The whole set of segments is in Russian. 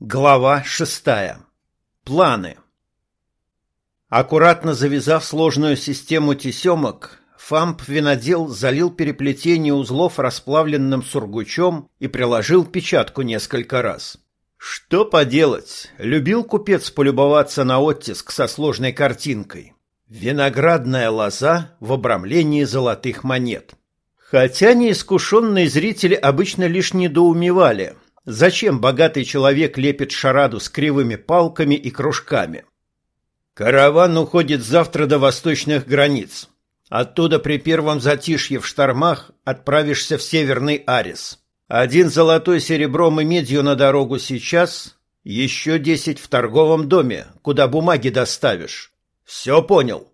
Глава шестая. Планы. Аккуратно завязав сложную систему тесемок, Фамп-винодел залил переплетение узлов расплавленным сургучом и приложил печатку несколько раз. Что поделать, любил купец полюбоваться на оттиск со сложной картинкой. Виноградная лоза в обрамлении золотых монет. Хотя неискушенные зрители обычно лишь недоумевали, зачем богатый человек лепит шараду с кривыми палками и кружками. Караван уходит завтра до восточных границ. Оттуда при первом затишье в штормах отправишься в Северный Арис. Один золотой серебром и медью на дорогу сейчас, еще десять в торговом доме, куда бумаги доставишь. Все понял.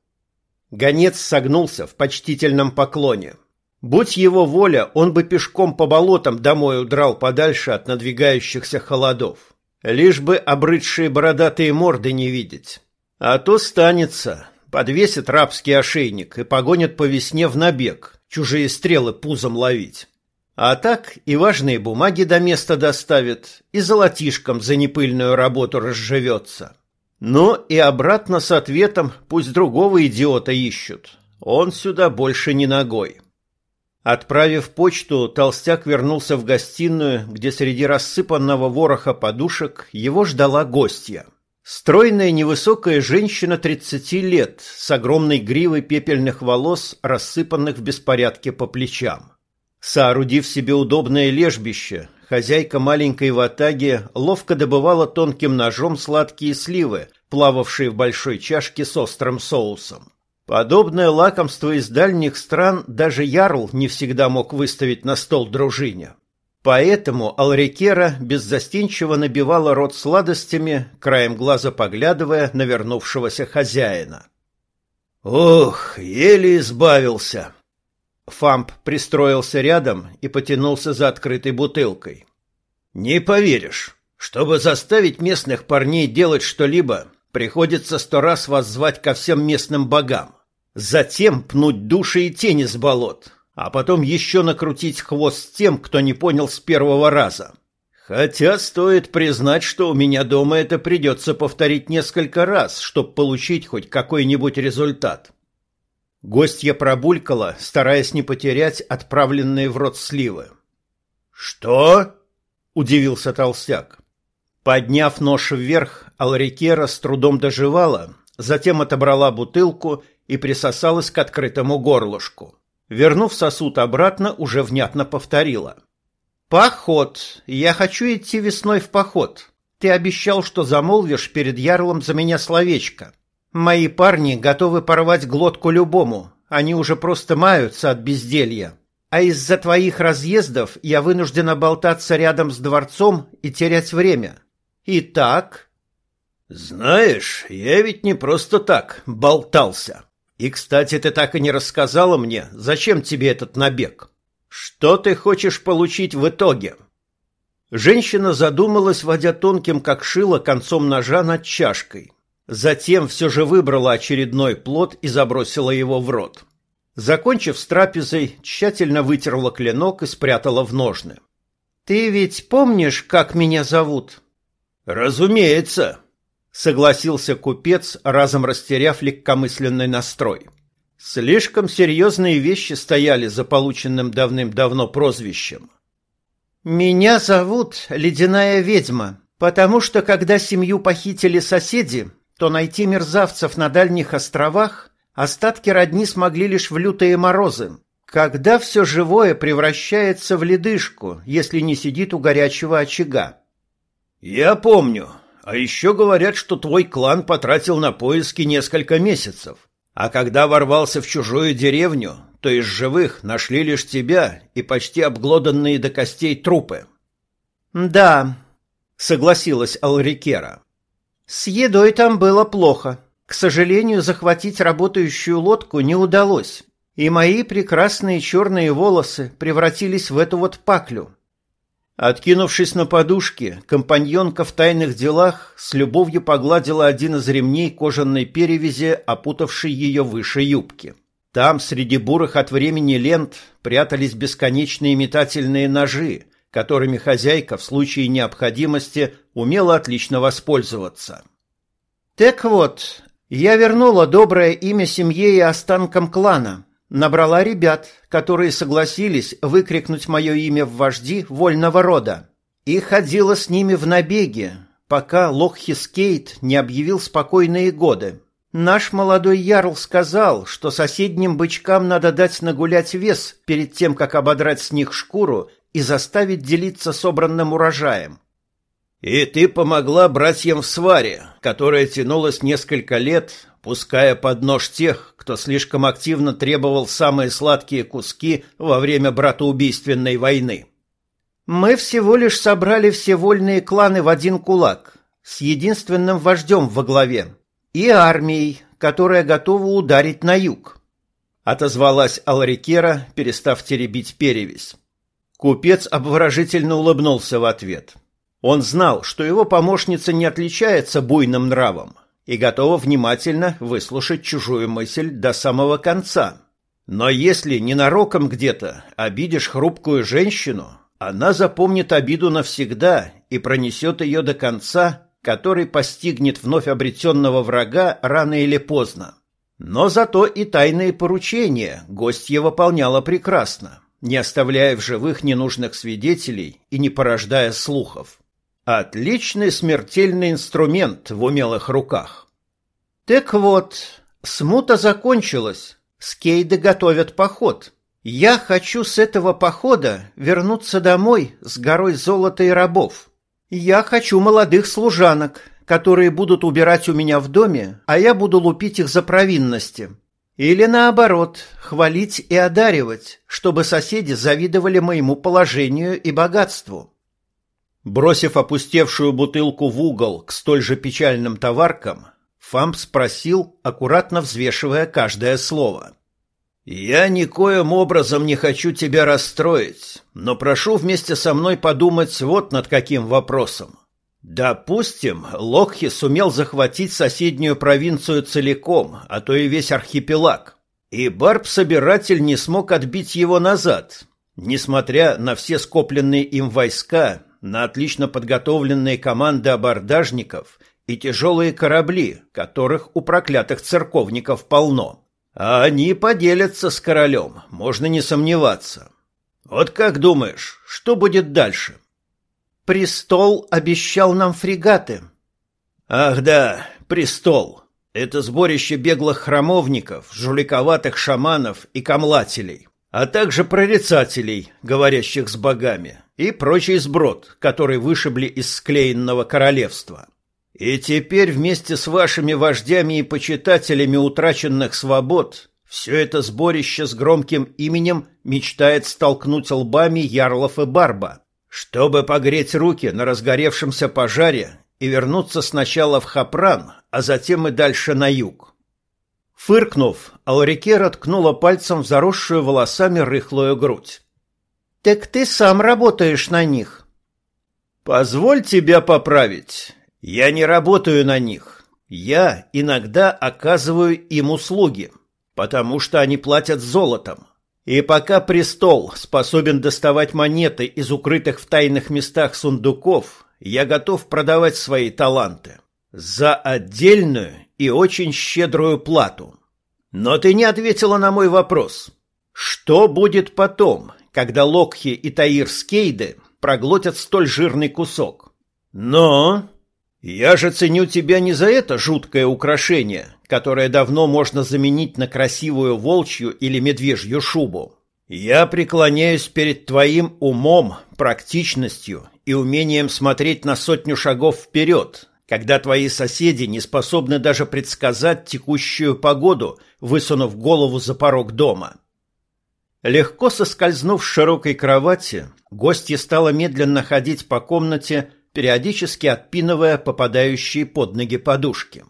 Гонец согнулся в почтительном поклоне. Будь его воля, он бы пешком по болотам домой удрал подальше от надвигающихся холодов. Лишь бы обрыдшие бородатые морды не видеть. А то станется, подвесит рабский ошейник и погонит по весне в набег, чужие стрелы пузом ловить. А так и важные бумаги до места доставит, и золотишком за непыльную работу разживется. Но и обратно с ответом пусть другого идиота ищут. Он сюда больше не ногой. Отправив почту, толстяк вернулся в гостиную, где среди рассыпанного вороха подушек его ждала гостья. Стройная невысокая женщина 30 лет с огромной гривой пепельных волос, рассыпанных в беспорядке по плечам. Соорудив себе удобное лежбище, хозяйка маленькой ватаги ловко добывала тонким ножом сладкие сливы, плававшие в большой чашке с острым соусом. Подобное лакомство из дальних стран даже ярл не всегда мог выставить на стол дружине. Поэтому Алрикера беззастенчиво набивала рот сладостями, краем глаза поглядывая на вернувшегося хозяина. «Ох, еле избавился!» Фамп пристроился рядом и потянулся за открытой бутылкой. «Не поверишь, чтобы заставить местных парней делать что-либо, Приходится сто раз воззвать ко всем местным богам. Затем пнуть души и тени с болот, а потом еще накрутить хвост тем, кто не понял с первого раза. Хотя стоит признать, что у меня дома это придется повторить несколько раз, чтобы получить хоть какой-нибудь результат. Гостья пробулькала, стараясь не потерять отправленные в рот сливы. «Что?» — удивился толстяк. Подняв нож вверх, Алрикера с трудом доживала, затем отобрала бутылку и присосалась к открытому горлышку. Вернув сосуд обратно, уже внятно повторила. «Поход! Я хочу идти весной в поход. Ты обещал, что замолвишь перед ярлом за меня словечко. Мои парни готовы порвать глотку любому, они уже просто маются от безделья. А из-за твоих разъездов я вынуждена болтаться рядом с дворцом и терять время. Итак, знаешь, я ведь не просто так болтался. И, кстати, ты так и не рассказала мне, зачем тебе этот набег. Что ты хочешь получить в итоге? Женщина задумалась, водя тонким как шило концом ножа над чашкой. Затем все же выбрала очередной плод и забросила его в рот. Закончив с трапезой, тщательно вытерла клинок и спрятала в ножны. «Ты ведь помнишь, как меня зовут?» «Разумеется», — согласился купец, разом растеряв легкомысленный настрой. Слишком серьезные вещи стояли за полученным давным-давно прозвищем. «Меня зовут Ледяная ведьма, потому что, когда семью похитили соседи, то найти мерзавцев на дальних островах остатки родни смогли лишь в лютые морозы, когда все живое превращается в ледышку, если не сидит у горячего очага. «Я помню. А еще говорят, что твой клан потратил на поиски несколько месяцев. А когда ворвался в чужую деревню, то из живых нашли лишь тебя и почти обглоданные до костей трупы». «Да», — согласилась Алрикера. «С едой там было плохо. К сожалению, захватить работающую лодку не удалось, и мои прекрасные черные волосы превратились в эту вот паклю». Откинувшись на подушке, компаньонка в тайных делах с любовью погладила один из ремней кожаной перевязи, опутавшей ее выше юбки. Там, среди бурых от времени лент, прятались бесконечные метательные ножи, которыми хозяйка в случае необходимости умела отлично воспользоваться. Так вот, я вернула доброе имя семье и останкам клана, набрала ребят, которые согласились выкрикнуть мое имя в вожди вольного рода, и ходила с ними в набеги, пока Лоххискейт не объявил спокойные годы. Наш молодой ярл сказал, что соседним бычкам надо дать нагулять вес перед тем, как ободрать с них шкуру и заставить делиться собранным урожаем. И ты помогла братьям в сваре, которая тянулась несколько лет, пуская под нож тех, кто слишком активно требовал самые сладкие куски во время братоубийственной войны. Мы всего лишь собрали все вольные кланы в один кулак, с единственным вождем во главе, и армией, которая готова ударить на юг. Отозвалась Алрикера, перестав теребить перевязь. Купец обворожительно улыбнулся в ответ. Он знал, что его помощница не отличается буйным нравом и готова внимательно выслушать чужую мысль до самого конца. Но если ненароком где-то обидишь хрупкую женщину, она запомнит обиду навсегда и пронесет ее до конца, который постигнет вновь обретенного врага рано или поздно. Но зато и тайные поручения гостья выполняла прекрасно, не оставляя в живых ненужных свидетелей и не порождая слухов. Отличный смертельный инструмент в умелых руках. Так вот, смута закончилась, скейды готовят поход. Я хочу с этого похода вернуться домой с горой золота и рабов. Я хочу молодых служанок, которые будут убирать у меня в доме, а я буду лупить их за провинности. Или наоборот, хвалить и одаривать, чтобы соседи завидовали моему положению и богатству. Бросив опустевшую бутылку в угол к столь же печальным товаркам, Фамп спросил, аккуратно взвешивая каждое слово. «Я никоим образом не хочу тебя расстроить, но прошу вместе со мной подумать вот над каким вопросом. Допустим, Локхи сумел захватить соседнюю провинцию целиком, а то и весь архипелаг, и Барб-собиратель не смог отбить его назад, несмотря на все скопленные им войска, на отлично подготовленные команды абордажников и тяжелые корабли, которых у проклятых церковников полно. А они поделятся с королем, можно не сомневаться. Вот как думаешь, что будет дальше? Престол обещал нам фрегаты. Ах да, престол. Это сборище беглых храмовников, жуликоватых шаманов и камлателей, а также прорицателей, говорящих с богами, и прочий сброд, который вышибли из склеенного королевства. И теперь вместе с вашими вождями и почитателями утраченных свобод все это сборище с громким именем мечтает столкнуть лбами Ярлов и Барба, чтобы погреть руки на разгоревшемся пожаре и вернуться сначала в Хапран, а затем и дальше на юг. Фыркнув, Алрикера ткнула пальцем в заросшую волосами рыхлую грудь. «Так ты сам работаешь на них». «Позволь тебя поправить. Я не работаю на них. Я иногда оказываю им услуги, потому что они платят золотом. И пока престол способен доставать монеты из укрытых в тайных местах сундуков, я готов продавать свои таланты за отдельную и очень щедрую плату. Но ты не ответила на мой вопрос. Что будет потом, когда Локхи и Таир Скейды проглотят столь жирный кусок? Но я же ценю тебя не за это жуткое украшение, которое давно можно заменить на красивую волчью или медвежью шубу. Я преклоняюсь перед твоим умом, практичностью и умением смотреть на сотню шагов вперед, когда твои соседи не способны даже предсказать текущую погоду, высунув голову за порог дома. Легко соскользнув с широкой кровати, гостья стала медленно ходить по комнате, периодически отпинывая попадающие под ноги подушки.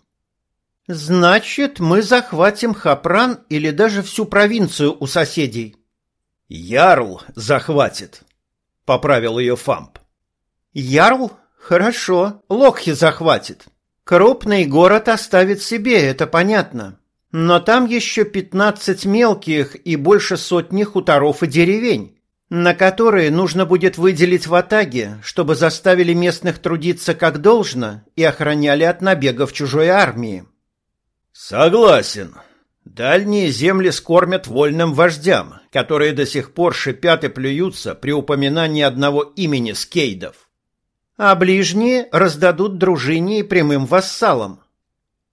«Значит, мы захватим Хапран или даже всю провинцию у соседей?» «Ярл захватит», — поправил ее Фамп. «Ярл? Хорошо, Локхи захватит. Крупный город оставит себе, это понятно. Но там еще пятнадцать мелких и больше сотни хуторов и деревень. на которые нужно будет выделить в Атаге, чтобы заставили местных трудиться как должно и охраняли от набегов чужой армии. Согласен. Дальние земли скормят вольным вождям, которые до сих пор шипят и плюются при упоминании одного имени скейдов. А ближние раздадут дружине и прямым вассалам.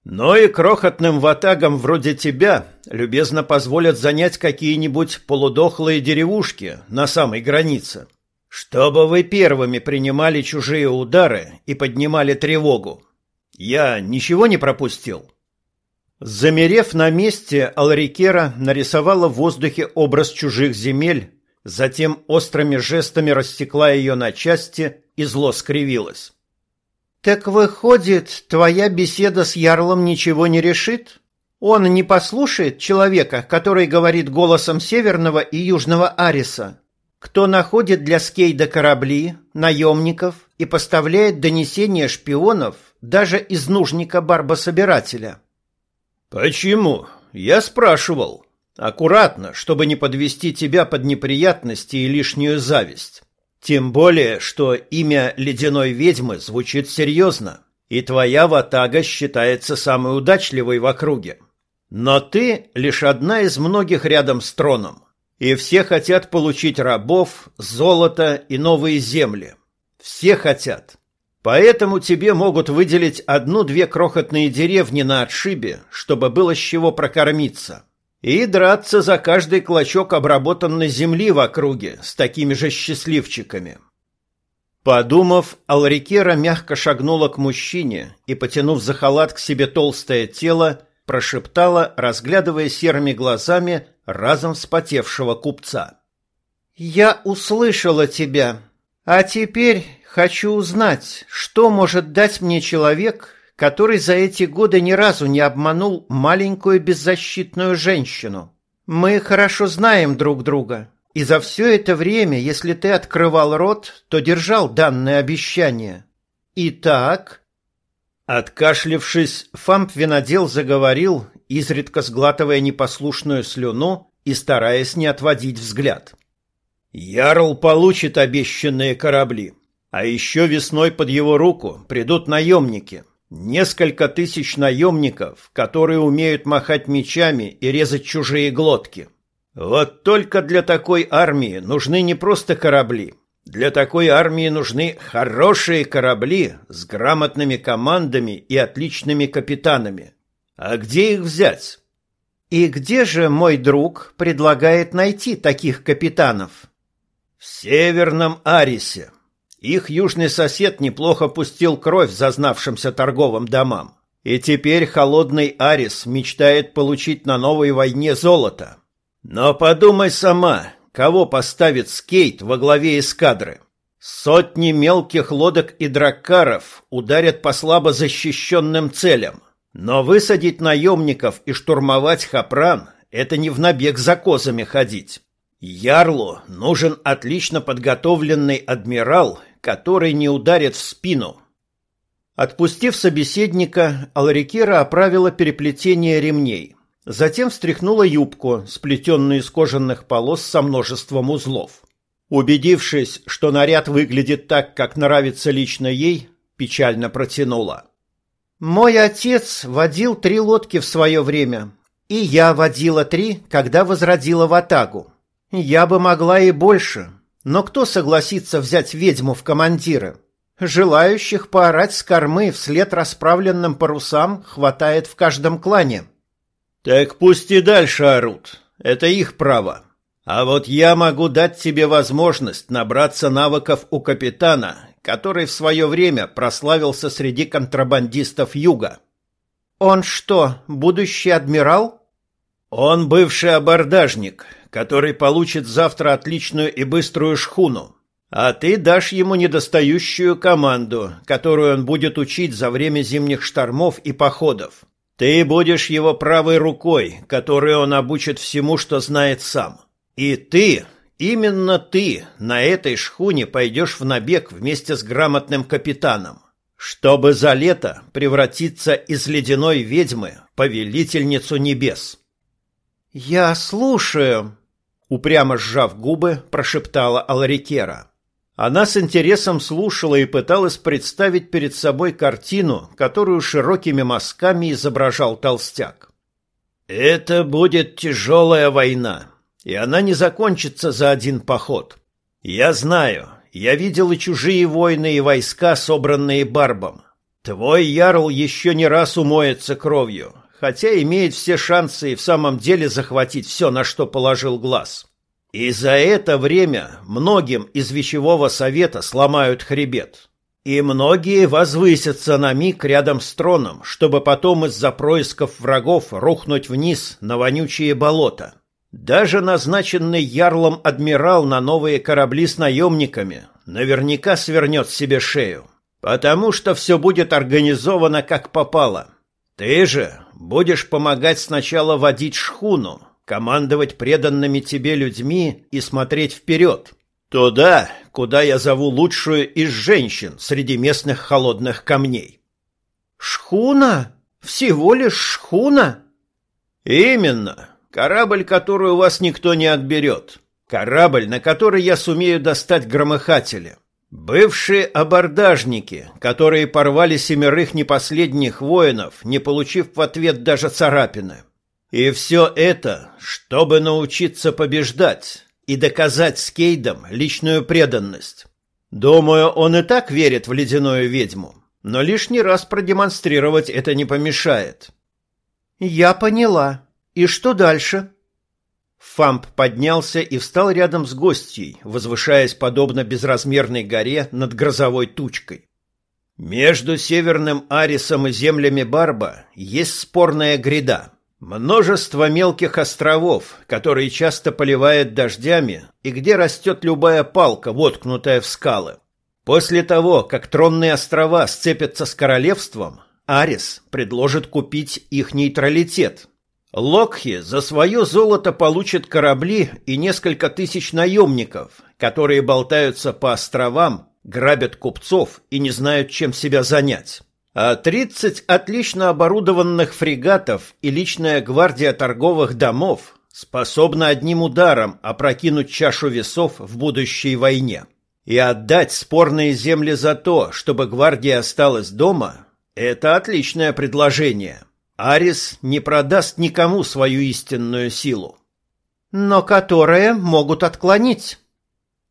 Но и крохотным ватагам вроде тебя любезно позволят занять какие-нибудь полудохлые деревушки на самой границе, чтобы вы первыми принимали чужие удары и поднимали тревогу. Я ничего не пропустил. Замерев на месте, Алрикера нарисовала в воздухе образ чужих земель, затем острыми жестами рассекла ее на части и зло скривилась. Так выходит, твоя беседа с Ярлом ничего не решит? Он не послушает человека, который говорит голосом Северного и Южного Ариса, кто находит для Скейда корабли, наемников и поставляет донесения шпионов даже из нужника барбособирателя. Почему? Я спрашивал. Аккуратно, чтобы не подвести тебя под неприятности и лишнюю зависть. Тем более, что имя ледяной ведьмы звучит серьезно, и твоя ватага считается самой удачливой в округе. Но ты лишь одна из многих рядом с троном, и все хотят получить рабов, золото и новые земли. Все хотят. Поэтому тебе могут выделить одну-две крохотные деревни на отшибе, чтобы было с чего прокормиться и драться за каждый клочок обработанной земли в округе с такими же счастливчиками. Подумав, Алрикера мягко шагнула к мужчине и, потянув за халат к себе толстое тело, прошептала, разглядывая серыми глазами разом вспотевшего купца. «Я услышала тебя, а теперь хочу узнать, что может дать мне человек, который за эти годы ни разу не обманул маленькую беззащитную женщину. Мы хорошо знаем друг друга, и за все это время, если ты открывал рот, то держал данное обещание. Итак...» Откашлившись, Фамп винодел заговорил, изредка сглатывая непослушную слюну и стараясь не отводить взгляд. «Ярл получит обещанные корабли, а еще весной под его руку придут наемники, Несколько тысяч наемников, которые умеют махать мечами и резать чужие глотки. Вот только для такой армии нужны не просто корабли. Для такой армии нужны хорошие корабли с грамотными командами и отличными капитанами. А где их взять? И где же мой друг предлагает найти таких капитанов? В Северном Арисе. Их южный сосед неплохо пустил кровь зазнавшимся торговым домам. И теперь холодный Арис мечтает получить на новой войне золото. Но подумай сама, кого поставит Скейт во главе эскадры. Сотни мелких лодок и драккаров ударят по слабо защищенным целям. Но высадить наемников и штурмовать Хапран – это не в набег за козами ходить. Ярлу нужен отлично подготовленный адмирал который не ударит в спину. Отпустив собеседника, Алрикера оправила переплетение ремней. Затем встряхнула юбку, сплетенную из кожаных полос со множеством узлов. Убедившись, что наряд выглядит так, как нравится лично ей, печально протянула. «Мой отец водил три лодки в свое время, и я водила три, когда возродила Ватагу. Я бы могла и больше, но кто согласится взять ведьму в командиры? Желающих поорать с кормы вслед расправленным парусам хватает в каждом клане. Так пусть и дальше орут. Это их право. А вот я могу дать тебе возможность набраться навыков у капитана, который в свое время прославился среди контрабандистов Юга. Он что, будущий адмирал? Он бывший абордажник, который получит завтра отличную и быструю шхуну, а ты дашь ему недостающую команду, которую он будет учить за время зимних штормов и походов. Ты будешь его правой рукой, которой он обучит всему, что знает сам. И ты, именно ты, на этой шхуне пойдешь в набег вместе с грамотным капитаном, чтобы за лето превратиться из ледяной ведьмы в повелительницу небес. «Я слушаю», упрямо сжав губы, прошептала Аларикера. Она с интересом слушала и пыталась представить перед собой картину, которую широкими мазками изображал толстяк. «Это будет тяжелая война, и она не закончится за один поход. Я знаю, я видел и чужие войны, и войска, собранные Барбом. Твой ярл еще не раз умоется кровью, хотя имеет все шансы и в самом деле захватить все, на что положил глаз. И за это время многим из Вещевого Совета сломают хребет. И многие возвысятся на миг рядом с троном, чтобы потом из-за происков врагов рухнуть вниз на вонючие болота. Даже назначенный ярлом адмирал на новые корабли с наемниками наверняка свернет себе шею, потому что все будет организовано как попало. Ты же будешь помогать сначала водить шхуну, командовать преданными тебе людьми и смотреть вперед. Туда, куда я зову лучшую из женщин среди местных холодных камней. Шхуна? Всего лишь шхуна? Именно. Корабль, который у вас никто не отберет. Корабль, на который я сумею достать громыхатели. Бывшие абордажники, которые порвали семерых непоследних воинов, не получив в ответ даже царапины. И все это, чтобы научиться побеждать и доказать Скейдам личную преданность. Думаю, он и так верит в ледяную ведьму, но лишний раз продемонстрировать это не помешает. Я поняла. И что дальше? Фамп поднялся и встал рядом с гостьей, возвышаясь подобно безразмерной горе над грозовой тучкой. Между северным Арисом и землями Барба есть спорная гряда — Множество мелких островов, которые часто поливает дождями и где растет любая палка, воткнутая в скалы. После того, как тронные острова сцепятся с королевством, Арис предложит купить их нейтралитет. Локхи за свое золото получит корабли и несколько тысяч наемников, которые болтаются по островам, грабят купцов и не знают, чем себя занять а 30 отлично оборудованных фрегатов и личная гвардия торговых домов способна одним ударом опрокинуть чашу весов в будущей войне. И отдать спорные земли за то, чтобы гвардия осталась дома, это отличное предложение. Арис не продаст никому свою истинную силу. Но которые могут отклонить.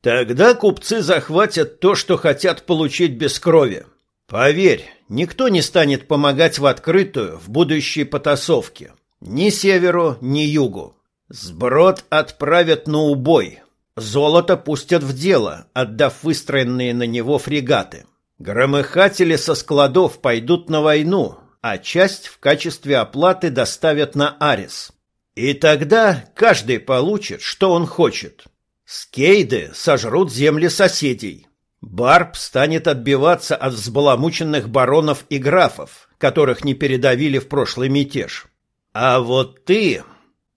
Тогда купцы захватят то, что хотят получить без крови. Поверь, никто не станет помогать в открытую в будущей потасовке. Ни северу, ни югу. Сброд отправят на убой. Золото пустят в дело, отдав выстроенные на него фрегаты. Громыхатели со складов пойдут на войну, а часть в качестве оплаты доставят на Арис. И тогда каждый получит, что он хочет. Скейды сожрут земли соседей, Барб станет отбиваться от взбаламученных баронов и графов, которых не передавили в прошлый мятеж. А вот ты...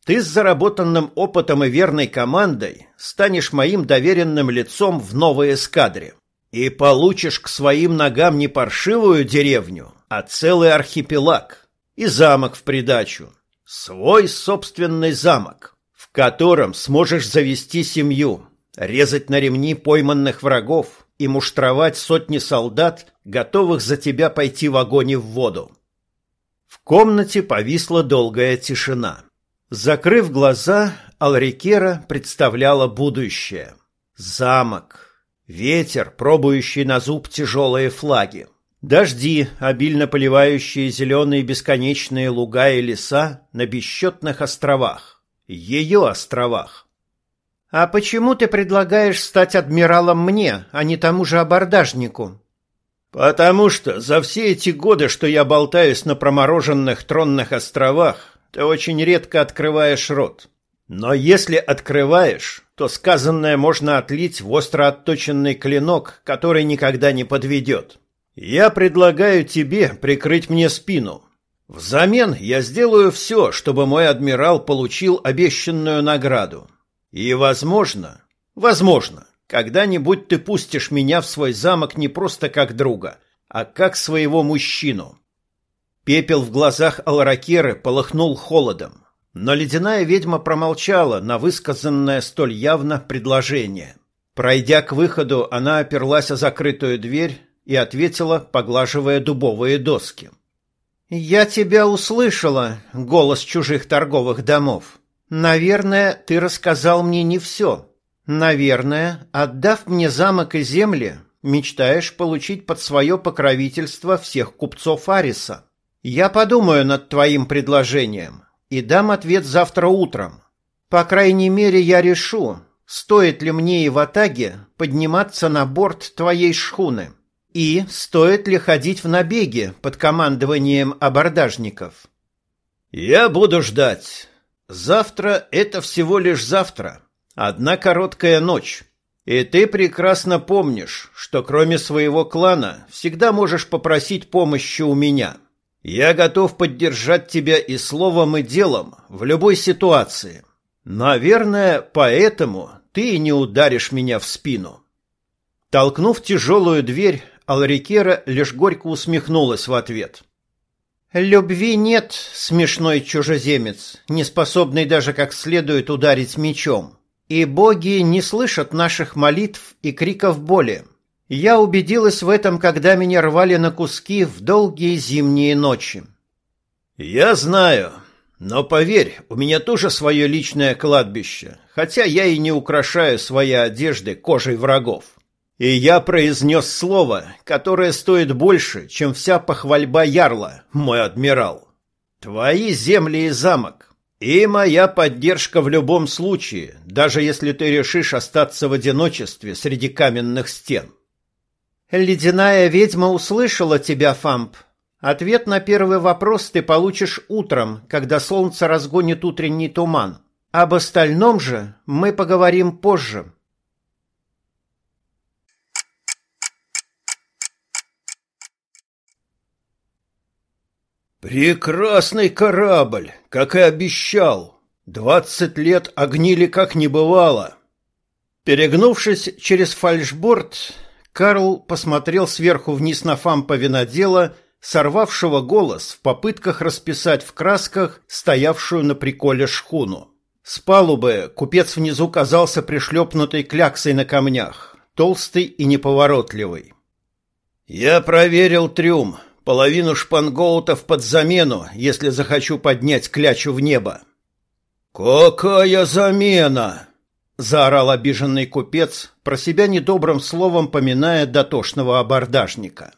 Ты с заработанным опытом и верной командой станешь моим доверенным лицом в новой эскадре и получишь к своим ногам не паршивую деревню, а целый архипелаг и замок в придачу. Свой собственный замок, в котором сможешь завести семью, резать на ремни пойманных врагов и муштровать сотни солдат, готовых за тебя пойти в огонь и в воду. В комнате повисла долгая тишина. Закрыв глаза, Алрикера представляла будущее. Замок, ветер, пробующий на зуб тяжелые флаги, дожди, обильно поливающие зеленые бесконечные луга и леса на бесчетных островах, ее островах. «А почему ты предлагаешь стать адмиралом мне, а не тому же абордажнику?» «Потому что за все эти годы, что я болтаюсь на промороженных тронных островах, ты очень редко открываешь рот. Но если открываешь, то сказанное можно отлить в остро отточенный клинок, который никогда не подведет. Я предлагаю тебе прикрыть мне спину. Взамен я сделаю все, чтобы мой адмирал получил обещанную награду. И, возможно, возможно, когда-нибудь ты пустишь меня в свой замок не просто как друга, а как своего мужчину. Пепел в глазах Алракеры полыхнул холодом. Но ледяная ведьма промолчала на высказанное столь явно предложение. Пройдя к выходу, она оперлась о закрытую дверь и ответила, поглаживая дубовые доски. «Я тебя услышала, голос чужих торговых домов. Наверное, ты рассказал мне не все. Наверное, отдав мне замок и земли, мечтаешь получить под свое покровительство всех купцов Ариса. Я подумаю над твоим предложением и дам ответ завтра утром. По крайней мере, я решу, стоит ли мне и в Атаге подниматься на борт твоей шхуны. И стоит ли ходить в набеги под командованием абордажников? Я буду ждать. Завтра это всего лишь завтра. Одна короткая ночь. И ты прекрасно помнишь, что кроме своего клана всегда можешь попросить помощи у меня. Я готов поддержать тебя и словом, и делом в любой ситуации. Наверное, поэтому ты и не ударишь меня в спину. Толкнув тяжелую дверь, Алрикера лишь горько усмехнулась в ответ. «Любви нет, смешной чужеземец, не способный даже как следует ударить мечом. И боги не слышат наших молитв и криков боли. Я убедилась в этом, когда меня рвали на куски в долгие зимние ночи». «Я знаю, но поверь, у меня тоже свое личное кладбище, хотя я и не украшаю свои одежды кожей врагов». И я произнес слово, которое стоит больше, чем вся похвальба ярла, мой адмирал. Твои земли и замок. И моя поддержка в любом случае, даже если ты решишь остаться в одиночестве среди каменных стен. Ледяная ведьма услышала тебя, Фамп. Ответ на первый вопрос ты получишь утром, когда солнце разгонит утренний туман. Об остальном же мы поговорим позже. Прекрасный корабль, как и обещал. Двадцать лет огнили как не бывало. Перегнувшись через фальшборд, Карл посмотрел сверху вниз на фампа винодела, сорвавшего голос в попытках расписать в красках стоявшую на приколе шхуну. С палубы купец внизу казался пришлепнутой кляксой на камнях, толстый и неповоротливый. «Я проверил трюм», половину шпангоутов под замену, если захочу поднять клячу в небо. Какая замена? заорал обиженный купец, про себя недобрым словом поминая дотошного абордажника.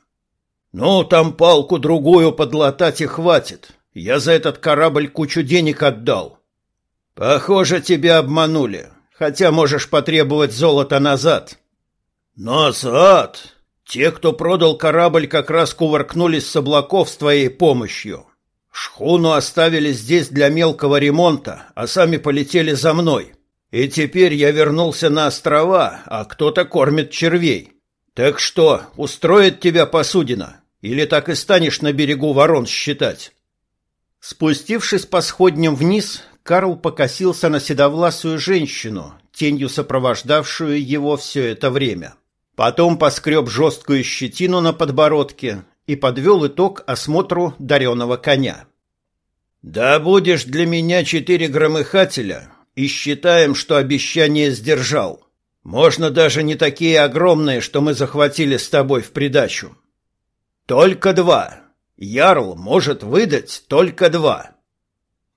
Ну, там палку другую подлатать и хватит. Я за этот корабль кучу денег отдал. Похоже, тебя обманули, хотя можешь потребовать золото назад. Назад? Те, кто продал корабль, как раз кувыркнулись с облаков с твоей помощью. Шхуну оставили здесь для мелкого ремонта, а сами полетели за мной. И теперь я вернулся на острова, а кто-то кормит червей. Так что, устроит тебя посудина? Или так и станешь на берегу ворон считать? Спустившись по сходням вниз, Карл покосился на седовласую женщину, тенью сопровождавшую его все это время. — Потом поскреб жесткую щетину на подбородке и подвел итог осмотру дареного коня. «Да будешь для меня четыре громыхателя, и считаем, что обещание сдержал. Можно даже не такие огромные, что мы захватили с тобой в придачу. Только два. Ярл может выдать только два.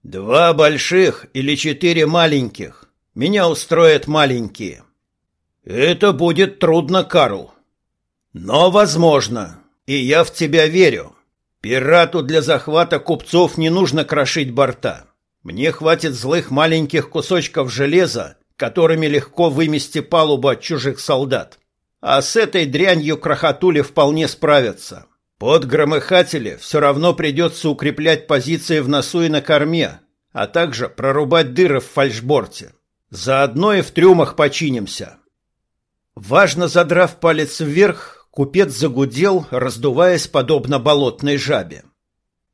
Два больших или четыре маленьких. Меня устроят маленькие. Это будет трудно, Карл. Но возможно, и я в тебя верю. Пирату для захвата купцов не нужно крошить борта. Мне хватит злых маленьких кусочков железа, которыми легко вымести палубу от чужих солдат. А с этой дрянью крохотули вполне справятся. Под громыхатели все равно придется укреплять позиции в носу и на корме, а также прорубать дыры в фальшборте. Заодно и в трюмах починимся. Важно задрав палец вверх, купец загудел, раздуваясь подобно болотной жабе.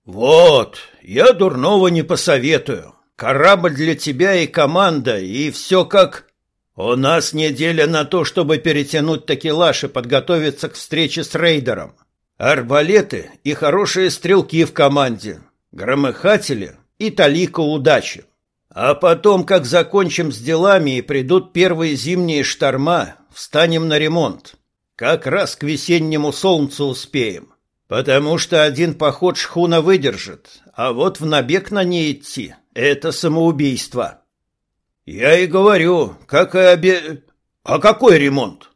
«Вот, я дурного не посоветую. Корабль для тебя и команда, и все как... У нас неделя на то, чтобы перетянуть такелаж и подготовиться к встрече с рейдером. Арбалеты и хорошие стрелки в команде, громыхатели и талика удачи. А потом, как закончим с делами и придут первые зимние шторма, встанем на ремонт. Как раз к весеннему солнцу успеем. Потому что один поход шхуна выдержит, а вот в набег на ней идти — это самоубийство. Я и говорю, как и обе... А какой ремонт?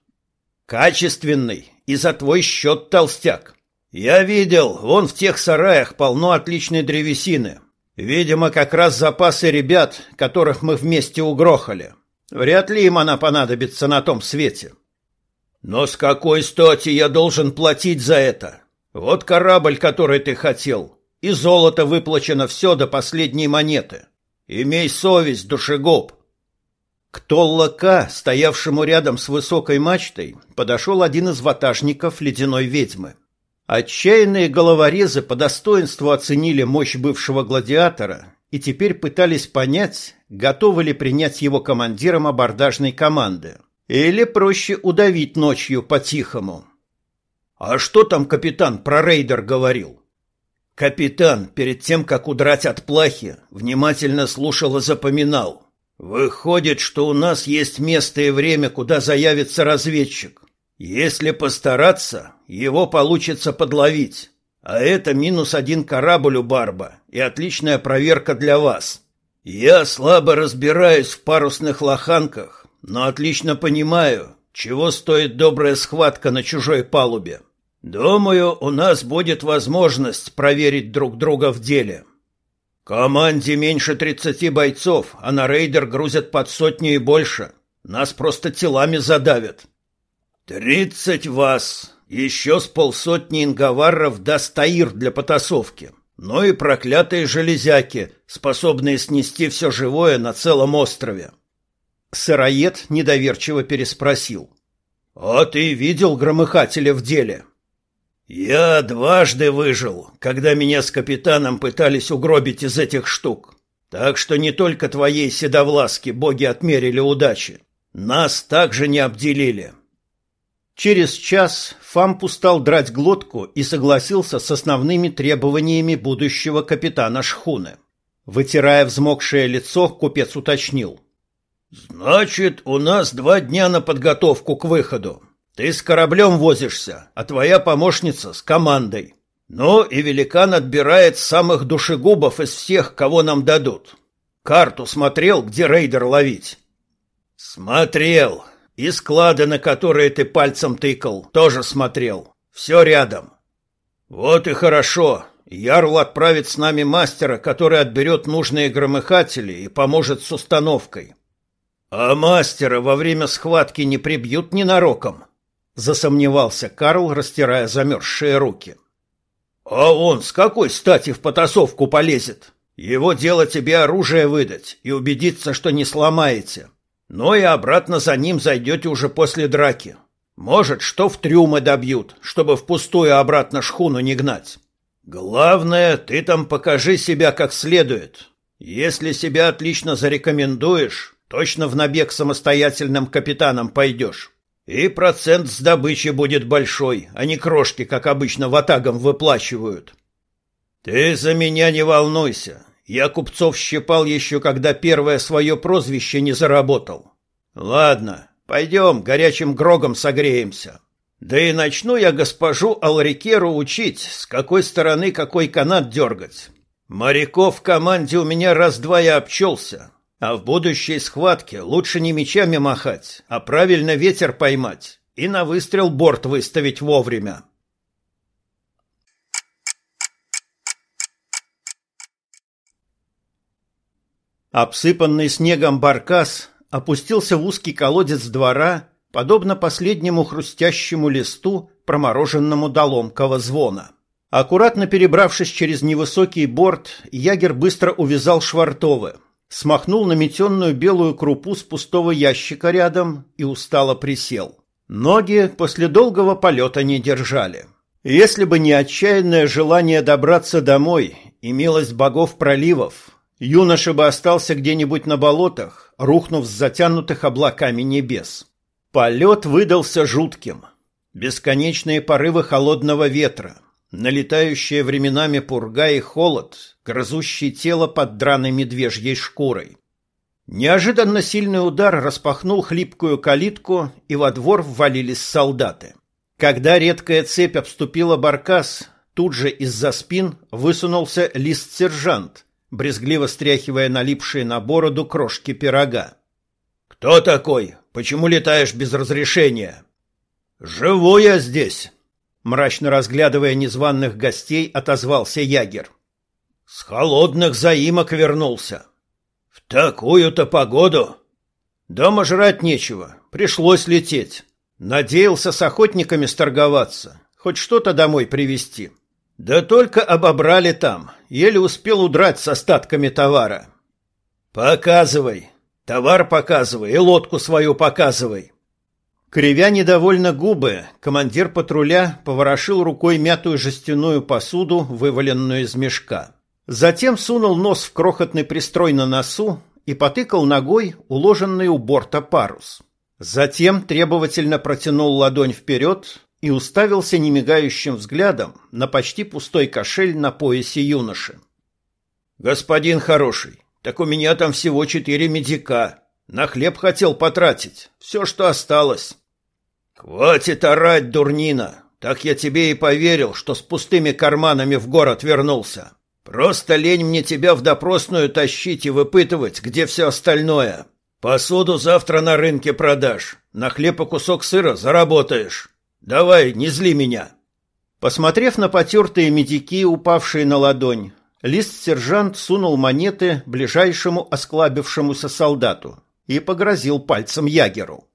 Качественный и за твой счет, толстяк. Я видел, вон в тех сараях полно отличной древесины. Видимо, как раз запасы ребят, которых мы вместе угрохали. Вряд ли им она понадобится на том свете. Но с какой стати я должен платить за это? Вот корабль, который ты хотел, и золото выплачено все до последней монеты. Имей совесть, душегуб. К Толлака, стоявшему рядом с высокой мачтой, подошел один из ватажников ледяной ведьмы. Отчаянные головорезы по достоинству оценили мощь бывшего гладиатора и теперь пытались понять, готовы ли принять его командиром абордажной команды, или проще удавить ночью по-тихому. «А что там капитан про рейдер говорил?» Капитан, перед тем, как удрать от плахи, внимательно слушал и запоминал. «Выходит, что у нас есть место и время, куда заявится разведчик. Если постараться, его получится подловить. А это минус один корабль у Барба и отличная проверка для вас. Я слабо разбираюсь в парусных лоханках, но отлично понимаю, чего стоит добрая схватка на чужой палубе. Думаю, у нас будет возможность проверить друг друга в деле. Команде меньше тридцати бойцов, а на рейдер грузят под сотню и больше. Нас просто телами задавят. «Тридцать вас! Еще с полсотни инговаров даст Таир для потасовки. Ну и проклятые железяки, способные снести все живое на целом острове». Сыроед недоверчиво переспросил. «А ты видел громыхателя в деле?» «Я дважды выжил, когда меня с капитаном пытались угробить из этих штук. Так что не только твоей седовласки боги отмерили удачи. Нас также не обделили». Через час Фампу стал драть глотку и согласился с основными требованиями будущего капитана шхуны. Вытирая взмокшее лицо, купец уточнил. «Значит, у нас два дня на подготовку к выходу. Ты с кораблем возишься, а твоя помощница с командой. Ну и великан отбирает самых душегубов из всех, кого нам дадут. Карту смотрел, где рейдер ловить?» «Смотрел», и склады, на которые ты пальцем тыкал, тоже смотрел. Все рядом. Вот и хорошо. Ярл отправит с нами мастера, который отберет нужные громыхатели и поможет с установкой. А мастера во время схватки не прибьют ненароком? Засомневался Карл, растирая замерзшие руки. А он с какой стати в потасовку полезет? Его дело тебе оружие выдать и убедиться, что не сломаете. Но и обратно за ним зайдете уже после драки. Может, что в трюмы добьют, чтобы впустую обратно шхуну не гнать. Главное, ты там покажи себя как следует. Если себя отлично зарекомендуешь, точно в набег самостоятельным капитаном пойдешь. И процент с добычи будет большой, а не крошки, как обычно ватагам выплачивают. Ты за меня не волнуйся. Я купцов щипал еще, когда первое свое прозвище не заработал. Ладно, пойдем, горячим грогом согреемся. Да и начну я госпожу Алрикеру учить, с какой стороны какой канат дергать. Моряков в команде у меня раз-два я обчелся, а в будущей схватке лучше не мечами махать, а правильно ветер поймать и на выстрел борт выставить вовремя. Обсыпанный снегом баркас опустился в узкий колодец двора, подобно последнему хрустящему листу, промороженному до ломкого звона. Аккуратно перебравшись через невысокий борт, ягер быстро увязал швартовы, смахнул наметенную белую крупу с пустого ящика рядом и устало присел. Ноги после долгого полета не держали. Если бы не отчаянное желание добраться домой и милость богов проливов, Юноша бы остался где-нибудь на болотах, рухнув с затянутых облаками небес. Полет выдался жутким. Бесконечные порывы холодного ветра, налетающие временами пурга и холод, грызущий тело под драной медвежьей шкурой. Неожиданно сильный удар распахнул хлипкую калитку, и во двор ввалились солдаты. Когда редкая цепь обступила баркас, тут же из-за спин высунулся лист-сержант, брезгливо стряхивая налипшие на бороду крошки пирога. «Кто такой? Почему летаешь без разрешения?» «Живу я здесь!» Мрачно разглядывая незваных гостей, отозвался ягер. «С холодных заимок вернулся. В такую-то погоду!» «Дома жрать нечего, пришлось лететь. Надеялся с охотниками сторговаться, хоть что-то домой привезти. Да только обобрали там, еле успел удрать с остатками товара». «Показывай, товар показывай и лодку свою показывай!» Кривя недовольно губы, командир патруля поворошил рукой мятую жестяную посуду, вываленную из мешка. Затем сунул нос в крохотный пристрой на носу и потыкал ногой уложенный у борта парус. Затем требовательно протянул ладонь вперед и уставился немигающим взглядом на почти пустой кошель на поясе юноши. «Господин хороший, так у меня там всего четыре медика. На хлеб хотел потратить. Все, что осталось. Хватит орать, дурнина. Так я тебе и поверил, что с пустыми карманами в город вернулся. Просто лень мне тебя в допросную тащить и выпытывать, где все остальное. Посуду завтра на рынке продашь. На хлеб и кусок сыра заработаешь. Давай, не зли меня. Посмотрев на потертые медики, упавшие на ладонь, лист-сержант сунул монеты ближайшему осклабившемуся солдату и погрозил пальцем ягеру.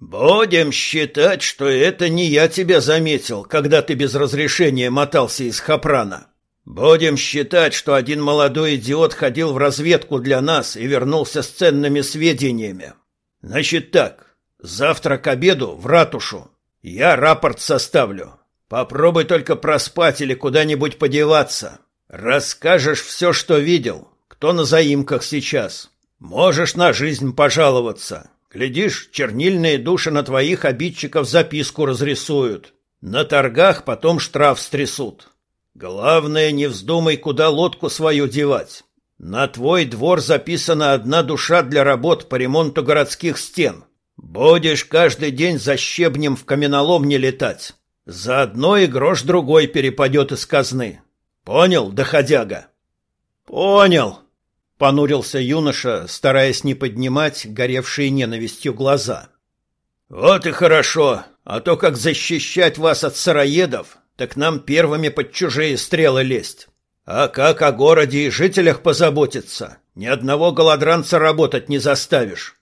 «Будем считать, что это не я тебя заметил, когда ты без разрешения мотался из Хапрана. Будем считать, что один молодой идиот ходил в разведку для нас и вернулся с ценными сведениями. Значит так, завтра к обеду в ратушу. Я рапорт составлю. Попробуй только проспать или куда-нибудь подеваться. Расскажешь все, что видел, кто на заимках сейчас». Можешь на жизнь пожаловаться. Глядишь, чернильные души на твоих обидчиков записку разрисуют. На торгах потом штраф стрясут. Главное, не вздумай, куда лодку свою девать. На твой двор записана одна душа для работ по ремонту городских стен. Будешь каждый день за щебнем в каменолом не летать. Заодно и грош другой перепадет из казны. Понял, доходяга? Понял, Понурился юноша, стараясь не поднимать горевшие ненавистью глаза. «Вот и хорошо, а то как защищать вас от сыроедов, так нам первыми под чужие стрелы лезть. А как о городе и жителях позаботиться, ни одного голодранца работать не заставишь.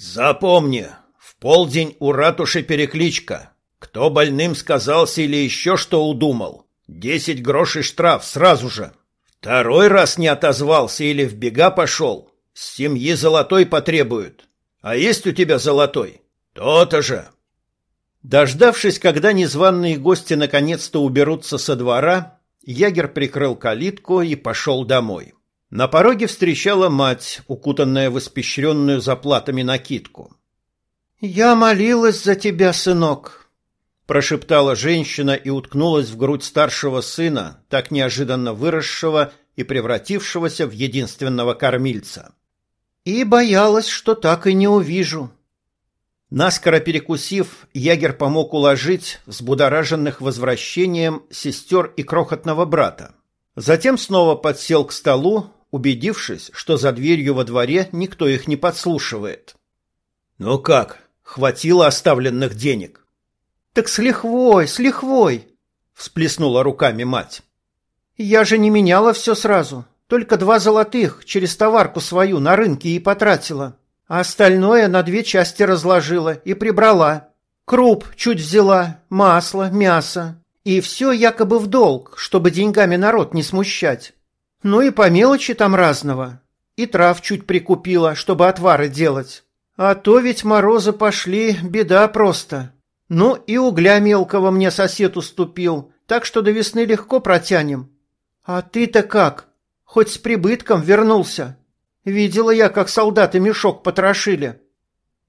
Запомни, в полдень у ратуши перекличка. Кто больным сказался или еще что удумал, десять грошей штраф сразу же». Второй раз не отозвался или в бега пошел. С семьи золотой потребуют. А есть у тебя золотой? То-то же. Дождавшись, когда незваные гости наконец-то уберутся со двора, ягер прикрыл калитку и пошел домой. На пороге встречала мать, укутанная в испещренную заплатами накидку. «Я молилась за тебя, сынок», прошептала женщина и уткнулась в грудь старшего сына, так неожиданно выросшего и превратившегося в единственного кормильца. И боялась, что так и не увижу. Наскоро перекусив, ягер помог уложить взбудораженных возвращением сестер и крохотного брата. Затем снова подсел к столу, убедившись, что за дверью во дворе никто их не подслушивает. «Ну как, хватило оставленных денег?» Так с лихвой, с лихвой, всплеснула руками мать. Я же не меняла все сразу, только два золотых через товарку свою на рынке и потратила, а остальное на две части разложила и прибрала. Круп чуть взяла, масло, мясо, и все якобы в долг, чтобы деньгами народ не смущать. Ну и по мелочи там разного. И трав чуть прикупила, чтобы отвары делать. А то ведь морозы пошли, беда просто. Ну и угля мелкого мне сосед уступил, так что до весны легко протянем. А ты-то как? Хоть с прибытком вернулся? Видела я, как солдаты мешок потрошили.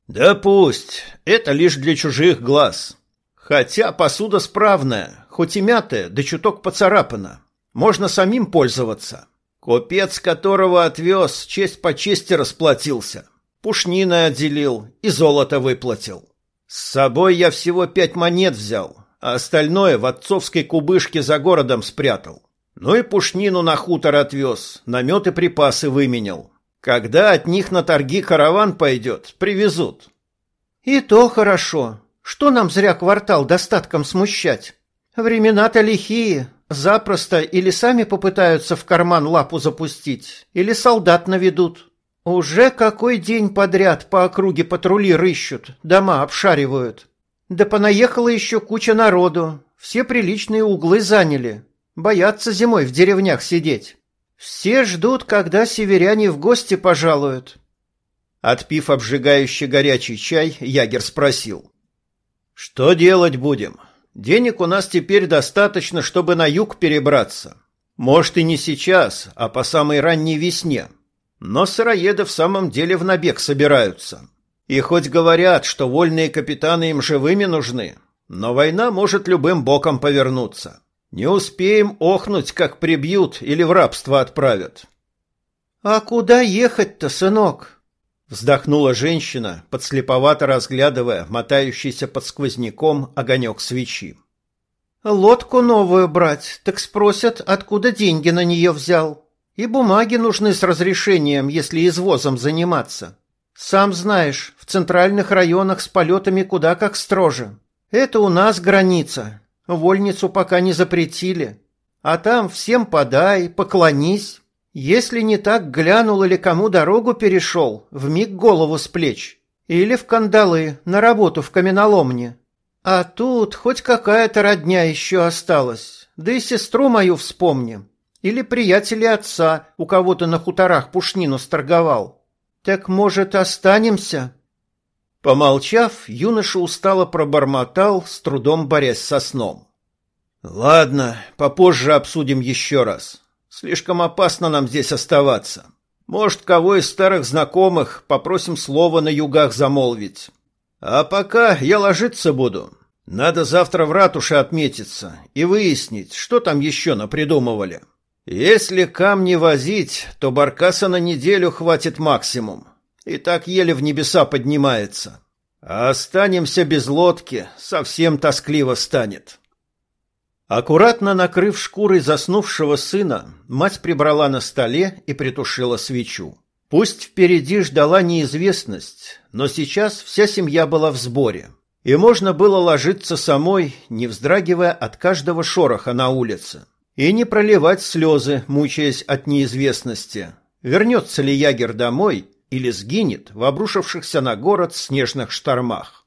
Да пусть, это лишь для чужих глаз. Хотя посуда справная, хоть и мятая, да чуток поцарапана. Можно самим пользоваться. Купец, которого отвез, честь по чести расплатился. Пушнины отделил и золото выплатил. С собой я всего пять монет взял, а остальное в отцовской кубышке за городом спрятал. Ну и пушнину на хутор отвез, намет и припасы выменял. Когда от них на торги караван пойдет, привезут. И то хорошо. Что нам зря квартал достатком смущать? Времена-то лихие. Запросто или сами попытаются в карман лапу запустить, или солдат наведут. Уже какой день подряд по округе патрули рыщут, дома обшаривают. Да понаехала еще куча народу, все приличные углы заняли. Боятся зимой в деревнях сидеть. Все ждут, когда северяне в гости пожалуют. Отпив обжигающий горячий чай, Ягер спросил. «Что делать будем? Денег у нас теперь достаточно, чтобы на юг перебраться. Может, и не сейчас, а по самой ранней весне. Но сыроеды в самом деле в набег собираются. И хоть говорят, что вольные капитаны им живыми нужны, но война может любым боком повернуться. Не успеем охнуть, как прибьют или в рабство отправят. — А куда ехать-то, сынок? — вздохнула женщина, подслеповато разглядывая мотающийся под сквозняком огонек свечи. — Лодку новую брать, так спросят, откуда деньги на нее взял. И бумаги нужны с разрешением, если извозом заниматься. Сам знаешь, в центральных районах с полетами куда как строже. Это у нас граница, Вольницу пока не запретили. А там всем подай, поклонись. Если не так глянул или кому дорогу перешел, вмиг голову с плеч. Или в кандалы, на работу в каменоломне. А тут хоть какая-то родня еще осталась. Да и сестру мою вспомни. Или приятеля отца, у кого-то на хуторах пушнину сторговал. Так, может, останемся?» Помолчав, юноша устало пробормотал, с трудом борясь со сном. «Ладно, попозже обсудим еще раз. Слишком опасно нам здесь оставаться. Может, кого из старых знакомых попросим слово на югах замолвить. А пока я ложиться буду. Надо завтра в ратуше отметиться и выяснить, что там еще напридумывали. Если камни возить, то баркаса на неделю хватит максимум и так еле в небеса поднимается. А останемся без лодки, совсем тоскливо станет. Аккуратно накрыв шкурой заснувшего сына, мать прибрала на столе и притушила свечу. Пусть впереди ждала неизвестность, но сейчас вся семья была в сборе, и можно было ложиться самой, не вздрагивая от каждого шороха на улице, и не проливать слезы, мучаясь от неизвестности, вернется ли Ягер домой или сгинет в обрушившихся на город снежных штормах.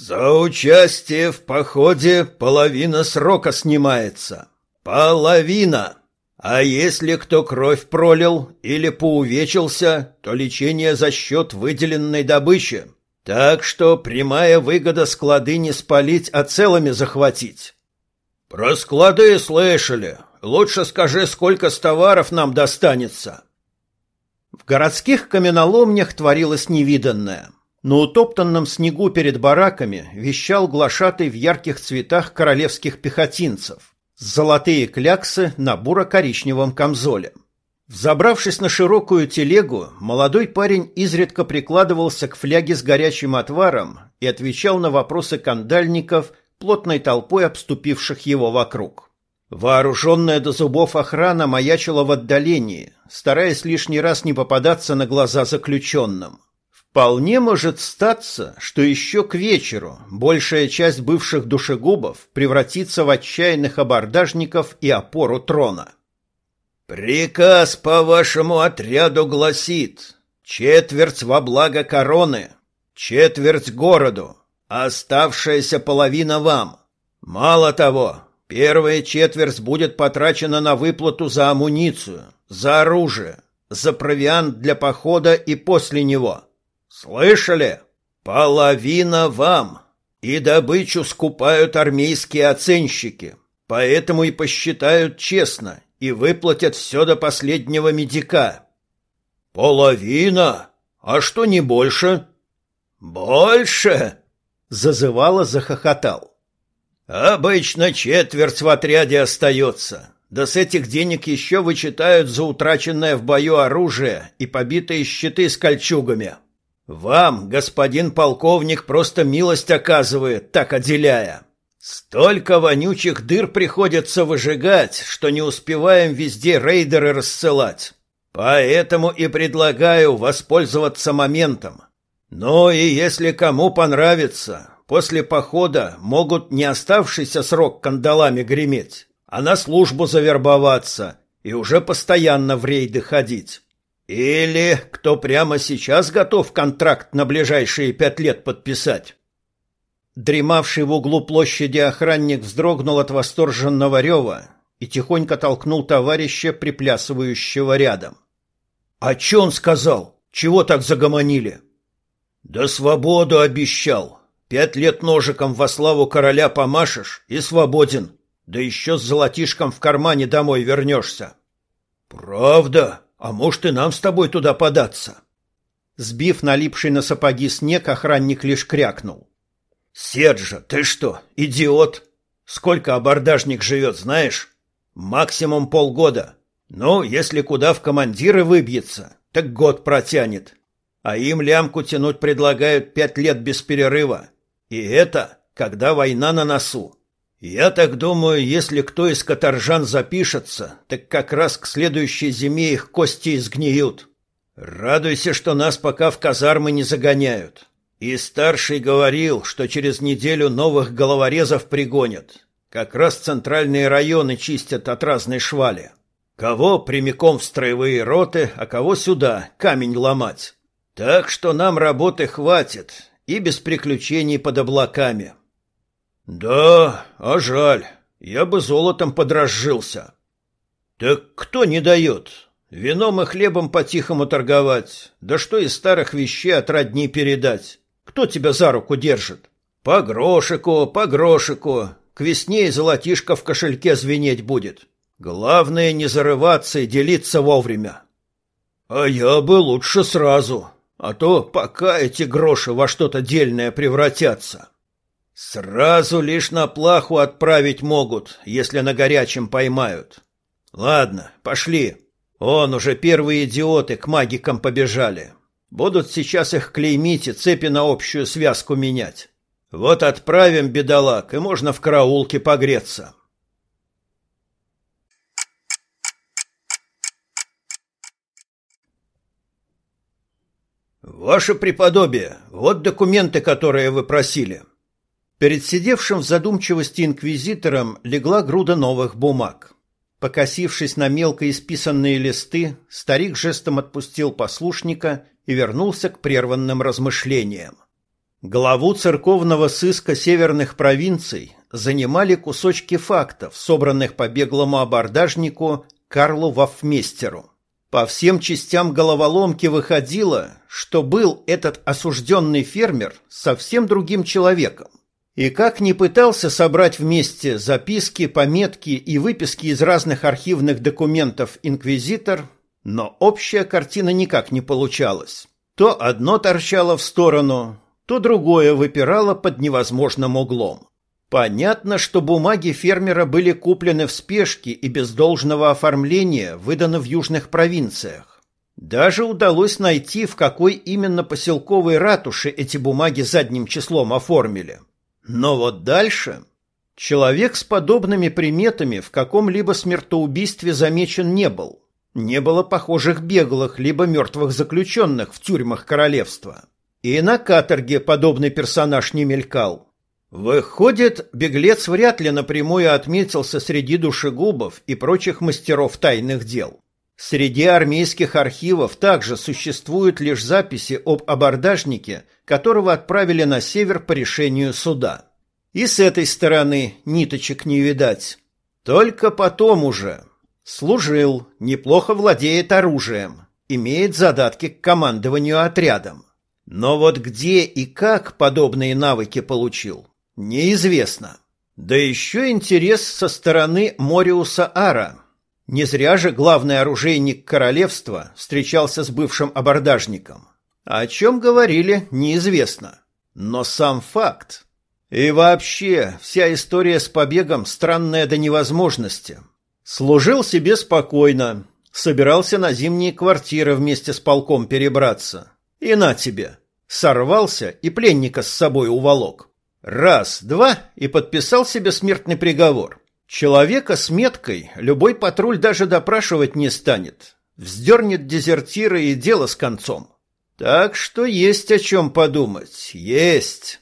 За участие в походе половина срока снимается. Половина. А если кто кровь пролил или поувечился, то лечение за счет выделенной добычи. Так что прямая выгода склады не спалить, а целыми захватить. «Про склады слышали. Лучше скажи, сколько с товаров нам достанется». В городских каменоломнях творилось невиданное. На утоптанном снегу перед бараками вещал глашатый в ярких цветах королевских пехотинцев. Золотые кляксы на буро-коричневом камзоле. Взобравшись на широкую телегу, молодой парень изредка прикладывался к фляге с горячим отваром и отвечал на вопросы кандальников плотной толпой обступивших его вокруг. Вооруженная до зубов охрана маячила в отдалении, стараясь лишний раз не попадаться на глаза заключенным. Вполне может статься, что еще к вечеру большая часть бывших душегубов превратится в отчаянных абордажников и опору трона. «Приказ по вашему отряду гласит четверть во благо короны, четверть городу, Оставшаяся половина вам. Мало того, первая четверть будет потрачена на выплату за амуницию, за оружие, за провиант для похода и после него. Слышали? Половина вам. И добычу скупают армейские оценщики. Поэтому и посчитают честно и выплатят все до последнего медика. Половина? А что не больше? Больше? Зазывало захохотал. Обычно четверть в отряде остается. Да с этих денег еще вычитают за утраченное в бою оружие и побитые щиты с кольчугами. Вам, господин полковник, просто милость оказывает, так отделяя. Столько вонючих дыр приходится выжигать, что не успеваем везде рейдеры рассылать. Поэтому и предлагаю воспользоваться моментом. Ну и если кому понравится, после похода могут не оставшийся срок кандалами греметь, а на службу завербоваться и уже постоянно в рейды ходить. Или кто прямо сейчас готов контракт на ближайшие пять лет подписать. Дремавший в углу площади охранник вздрогнул от восторженного рева и тихонько толкнул товарища, приплясывающего рядом. — А че он сказал? Чего так загомонили? — Да свободу обещал. Пять лет ножиком во славу короля помашешь и свободен. Да еще с золотишком в кармане домой вернешься. — Правда? А может и нам с тобой туда податься? Сбив налипший на сапоги снег, охранник лишь крякнул. Серджа, ты что, идиот? Сколько абордажник живет, знаешь? Максимум полгода. Ну, если куда в командиры выбьется, так год протянет. А им лямку тянуть предлагают пять лет без перерыва. И это, когда война на носу. Я так думаю, если кто из каторжан запишется, так как раз к следующей зиме их кости изгниют. Радуйся, что нас пока в казармы не загоняют. И старший говорил, что через неделю новых головорезов пригонят. Как раз центральные районы чистят от разной швали. Кого прямиком в строевые роты, а кого сюда, камень ломать. Так что нам работы хватит, и без приключений под облаками. Да, а жаль, я бы золотом подразжился. Так кто не дает? Вином и хлебом по-тихому торговать, да что из старых вещей от родни передать. Кто тебя за руку держит? По грошику, по грошику. К весне и золотишко в кошельке звенеть будет. Главное не зарываться и делиться вовремя. А я бы лучше сразу, а то пока эти гроши во что-то дельное превратятся. Сразу лишь на плаху отправить могут, если на горячем поймают. Ладно, пошли. Он уже первые идиоты к магикам побежали. Будут сейчас их клеймить и цепи на общую связку менять. Вот отправим бедолаг, и можно в караулке погреться. Ваше преподобие, вот документы, которые вы просили. Перед сидевшим в задумчивости инквизитором легла груда новых бумаг. Покосившись на мелко исписанные листы, старик жестом отпустил послушника и вернулся к прерванным размышлениям. Главу церковного сыска северных провинций занимали кусочки фактов, собранных по беглому абордажнику Карлу Вафместеру. По всем частям головоломки выходило, что был этот осужденный фермер совсем другим человеком. И как ни пытался собрать вместе записки, пометки и выписки из разных архивных документов инквизитор, но общая картина никак не получалась. То одно торчало в сторону, то другое выпирало под невозможным углом. Понятно, что бумаги фермера были куплены в спешке и без должного оформления выданы в южных провинциях. Даже удалось найти, в какой именно поселковой ратуше эти бумаги задним числом оформили. Но вот дальше... Человек с подобными приметами в каком-либо смертоубийстве замечен не был. Не было похожих беглых либо мертвых заключенных в тюрьмах королевства. И на каторге подобный персонаж не мелькал. Выходит, беглец вряд ли напрямую отметился среди душегубов и прочих мастеров тайных дел. Среди армейских архивов также существуют лишь записи об абордажнике, которого отправили на север по решению суда. И с этой стороны ниточек не видать. Только потом уже, Служил, неплохо владеет оружием, имеет задатки к командованию отрядом. Но вот где и как подобные навыки получил, неизвестно. Да еще интерес со стороны Мориуса Ара. Не зря же главный оружейник королевства встречался с бывшим абордажником. О чем говорили, неизвестно. Но сам факт. И вообще, вся история с побегом странная до невозможности. Служил себе спокойно, собирался на зимние квартиры вместе с полком перебраться. И на тебе. Сорвался и пленника с собой уволок. Раз, два и подписал себе смертный приговор. Человека с меткой любой патруль даже допрашивать не станет. Вздернет дезертира и дело с концом. Так что есть о чем подумать. Есть.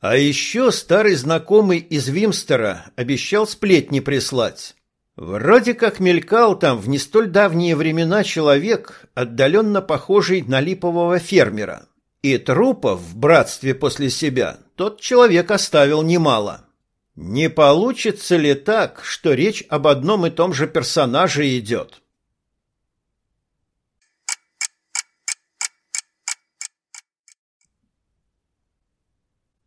А еще старый знакомый из Вимстера обещал сплетни прислать. Вроде как мелькал там в не столь давние времена человек, отдаленно похожий на липового фермера. И трупов в братстве после себя тот человек оставил немало. Не получится ли так, что речь об одном и том же персонаже идет?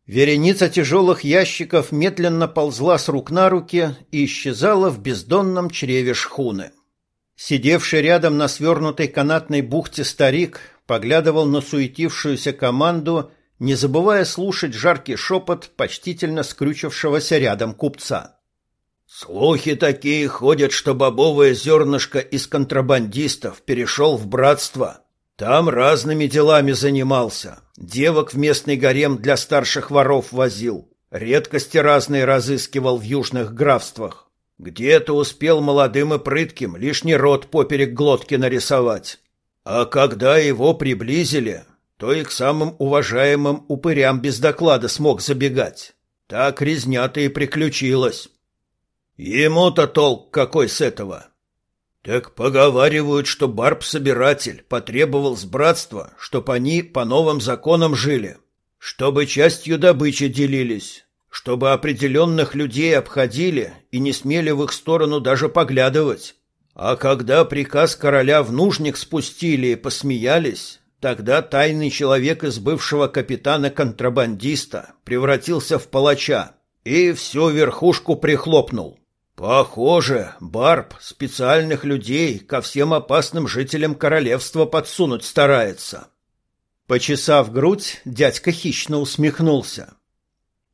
Вереница тяжелых ящиков медленно ползла с рук на руки и исчезала в бездонном чреве шхуны. Сидевший рядом на свернутой канатной бухте старик поглядывал на суетившуюся команду, не забывая слушать жаркий шепот почтительно скрючившегося рядом купца. «Слухи такие ходят, что бобовое зернышко из контрабандистов перешел в братство. Там разными делами занимался. Девок в местный гарем для старших воров возил. Редкости разные разыскивал в южных графствах. Где-то успел молодым и прытким лишний рот поперек глотки нарисовать. А когда его приблизили, то и к самым уважаемым упырям без доклада смог забегать. Так резня-то и приключилась. Ему-то толк какой с этого? Так поговаривают, что барб-собиратель потребовал с братства, чтоб они по новым законам жили, чтобы частью добычи делились, чтобы определенных людей обходили и не смели в их сторону даже поглядывать. А когда приказ короля в нужник спустили и посмеялись, тогда тайный человек из бывшего капитана-контрабандиста превратился в палача и всю верхушку прихлопнул. Похоже, Барб специальных людей ко всем опасным жителям королевства подсунуть старается. Почесав грудь, дядька хищно усмехнулся.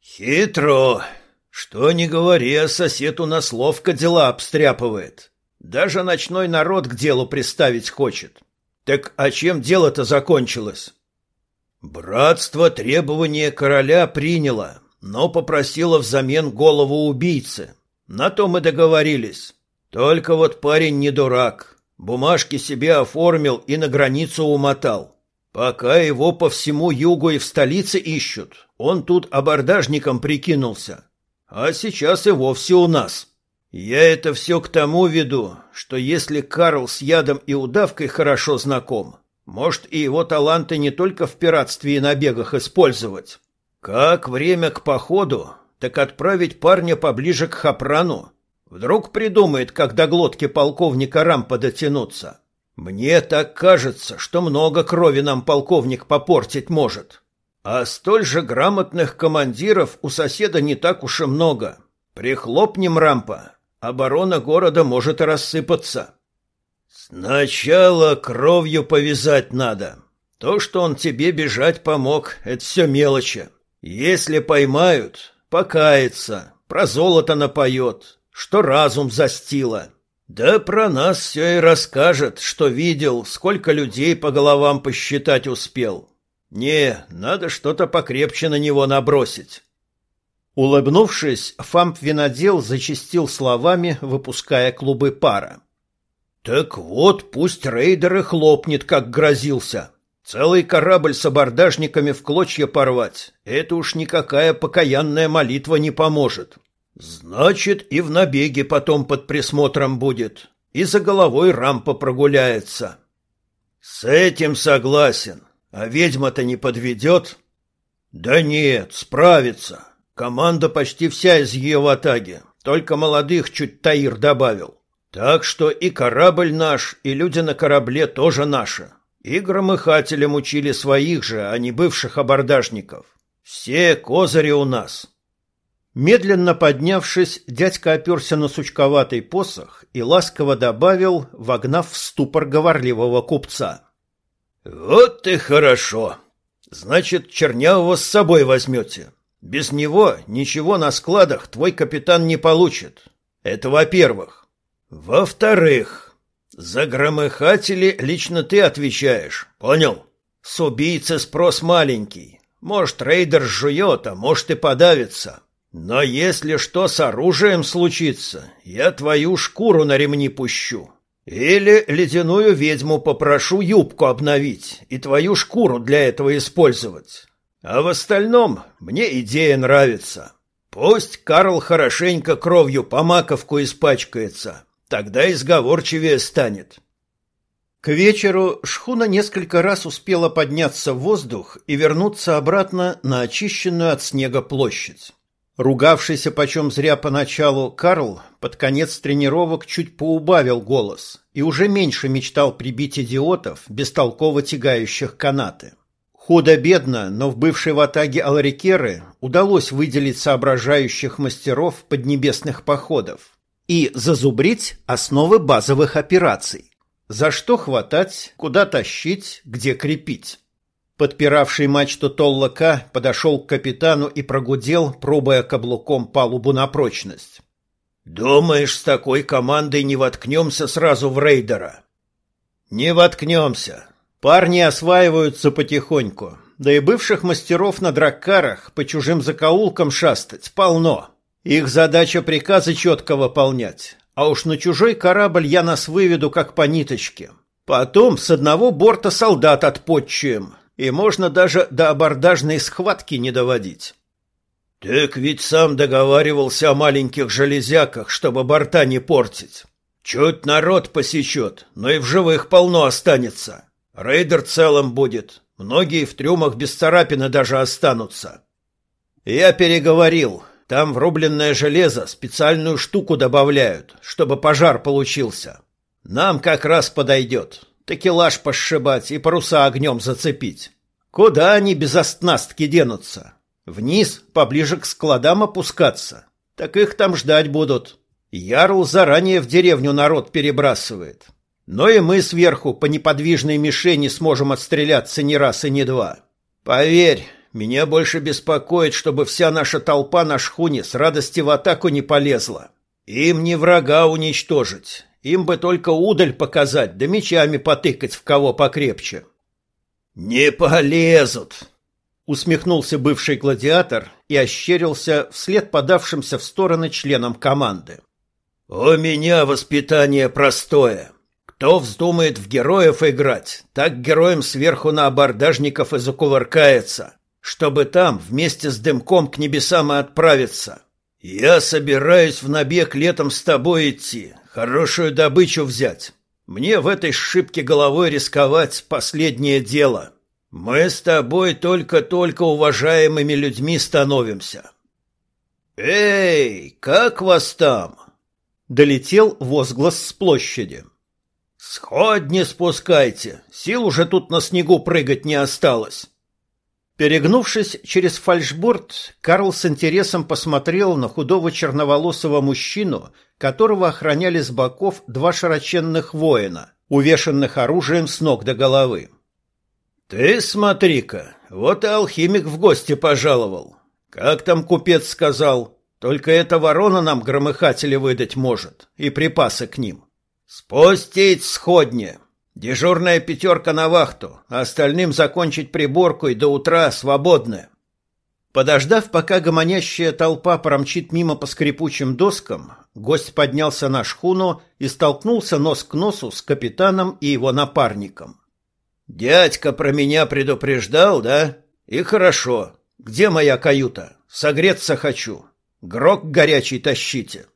Хитро. Что не говори, а сосед у нас ловко дела обстряпывает. Даже ночной народ к делу приставить хочет. Так а чем дело-то закончилось? Братство требования короля приняло, но попросило взамен голову убийцы. На то мы договорились. Только вот парень не дурак. Бумажки себе оформил и на границу умотал. Пока его по всему югу и в столице ищут, он тут абордажником прикинулся. А сейчас и вовсе у нас. Я это все к тому веду, что если Карл с ядом и удавкой хорошо знаком, может и его таланты не только в пиратстве и набегах использовать. Как время к походу, так отправить парня поближе к Хапрану. Вдруг придумает, как до глотки полковника Рампа дотянуться. Мне так кажется, что много крови нам полковник попортить может. А столь же грамотных командиров у соседа не так уж и много. Прихлопнем Рампа, оборона города может рассыпаться. Сначала кровью повязать надо. То, что он тебе бежать помог, это все мелочи. Если поймают, покается, про золото напоет, что разум застило. Да про нас все и расскажет, что видел, сколько людей по головам посчитать успел. Не, надо что-то покрепче на него набросить. Улыбнувшись, Фамп-винодел зачистил словами, выпуская клубы пара. «Так вот, пусть рейдер и хлопнет, как грозился. Целый корабль с абордажниками в клочья порвать — это уж никакая покаянная молитва не поможет. Значит, и в набеге потом под присмотром будет, и за головой рампа прогуляется. С этим согласен. А ведьма-то не подведет? Да нет, справится. Команда почти вся из ее ватаги, только молодых чуть Таир добавил. Так что и корабль наш, и люди на корабле тоже наши. И громыхателям учили своих же, а не бывших абордажников. Все козыри у нас. Медленно поднявшись, дядька оперся на сучковатый посох и ласково добавил, вогнав в ступор говорливого купца. «Вот и хорошо. Значит, Чернявого с собой возьмете. Без него ничего на складах твой капитан не получит. Это во-первых. Во-вторых, за громыхатели лично ты отвечаешь, понял? С убийцы спрос маленький. Может, рейдер жует, а может и подавится. Но если что с оружием случится, я твою шкуру на ремни пущу. Или ледяную ведьму попрошу юбку обновить и твою шкуру для этого использовать. А в остальном мне идея нравится. Пусть Карл хорошенько кровью по маковку испачкается, тогда и сговорчивее станет. К вечеру шхуна несколько раз успела подняться в воздух и вернуться обратно на очищенную от снега площадь. Ругавшийся почем зря поначалу Карл под конец тренировок чуть поубавил голос и уже меньше мечтал прибить идиотов, бестолково тягающих канаты. Худо-бедно, но в бывшей ватаге Аларикеры удалось выделить соображающих мастеров поднебесных походов и зазубрить основы базовых операций. За что хватать, куда тащить, где крепить. Подпиравший мачту Толлака подошел к капитану и прогудел, пробуя каблуком палубу на прочность. «Думаешь, с такой командой не воткнемся сразу в рейдера?» «Не воткнемся. Парни осваиваются потихоньку. Да и бывших мастеров на драккарах по чужим закоулкам шастать полно. Их задача приказы четко выполнять. А уж на чужой корабль я нас выведу как по ниточке. Потом с одного борта солдат отпотчуем, и можно даже до абордажной схватки не доводить. Так ведь сам договаривался о маленьких железяках, чтобы борта не портить. Чуть народ посечет, но и в живых полно останется. Рейдер целым будет. Многие в трюмах без царапины даже останутся. Я переговорил. Там врубленное железо специальную штуку добавляют, чтобы пожар получился. Нам как раз подойдет такелаж пошибать и паруса огнем зацепить. Куда они без оснастки денутся? Вниз, поближе к складам опускаться. Так их там ждать будут. Ярл заранее в деревню народ перебрасывает. Но и мы сверху по неподвижной мишени сможем отстреляться не раз и не два. Поверь, меня больше беспокоит, чтобы вся наша толпа на шхуне с радости в атаку не полезла. Им не врага уничтожить, им бы только удаль показать, да мечами потыкать в кого покрепче. Не полезут, усмехнулся бывший гладиатор и ощерился вслед подавшимся в стороны членам команды. У меня воспитание простое. Кто вздумает в героев играть, так героем сверху на абордажников и закувыркается, чтобы там вместе с дымком к небесам и отправиться. Я собираюсь в набег летом с тобой идти, Хорошую добычу взять. Мне в этой шибке головой рисковать последнее дело. Мы с тобой только-только уважаемыми людьми становимся. Эй, как вас там? Долетел возглас с площади. Сходни спускайте, сил уже тут на снегу прыгать не осталось. Перегнувшись через фальшборд, Карл с интересом посмотрел на худого черноволосого мужчину, которого охраняли с боков два широченных воина, увешанных оружием с ног до головы. «Ты смотри-ка, вот и алхимик в гости пожаловал. Как там купец сказал, только эта ворона нам громыхатели выдать может, и припасы к ним. Спустить сходни!» Дежурная пятерка на вахту, а остальным закончить приборку и до утра свободны. Подождав, пока гомонящая толпа промчит мимо по скрипучим доскам, гость поднялся на шхуну и столкнулся нос к носу с капитаном и его напарником. «Дядька про меня предупреждал, да? И хорошо. Где моя каюта? Согреться хочу. Грок горячий тащите».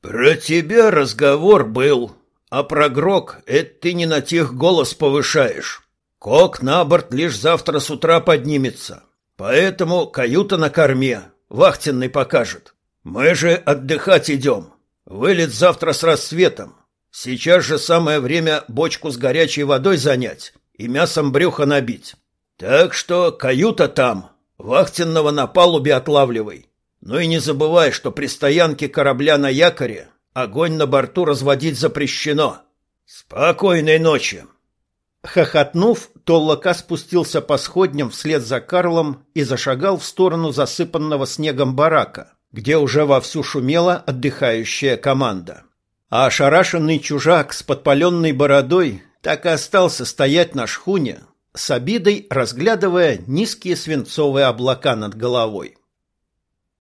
«Про тебя разговор был», а про Грок — это ты не на тех голос повышаешь. Кок на борт лишь завтра с утра поднимется. Поэтому каюта на корме. Вахтенный покажет. Мы же отдыхать идем. Вылет завтра с рассветом. Сейчас же самое время бочку с горячей водой занять и мясом брюха набить. Так что каюта там. Вахтенного на палубе отлавливай. Ну и не забывай, что при стоянке корабля на якоре Огонь на борту разводить запрещено. Спокойной ночи. Хохотнув, Толлока спустился по сходням вслед за Карлом и зашагал в сторону засыпанного снегом барака, где уже вовсю шумела отдыхающая команда. А ошарашенный чужак с подпаленной бородой так и остался стоять на шхуне, с обидой разглядывая низкие свинцовые облака над головой.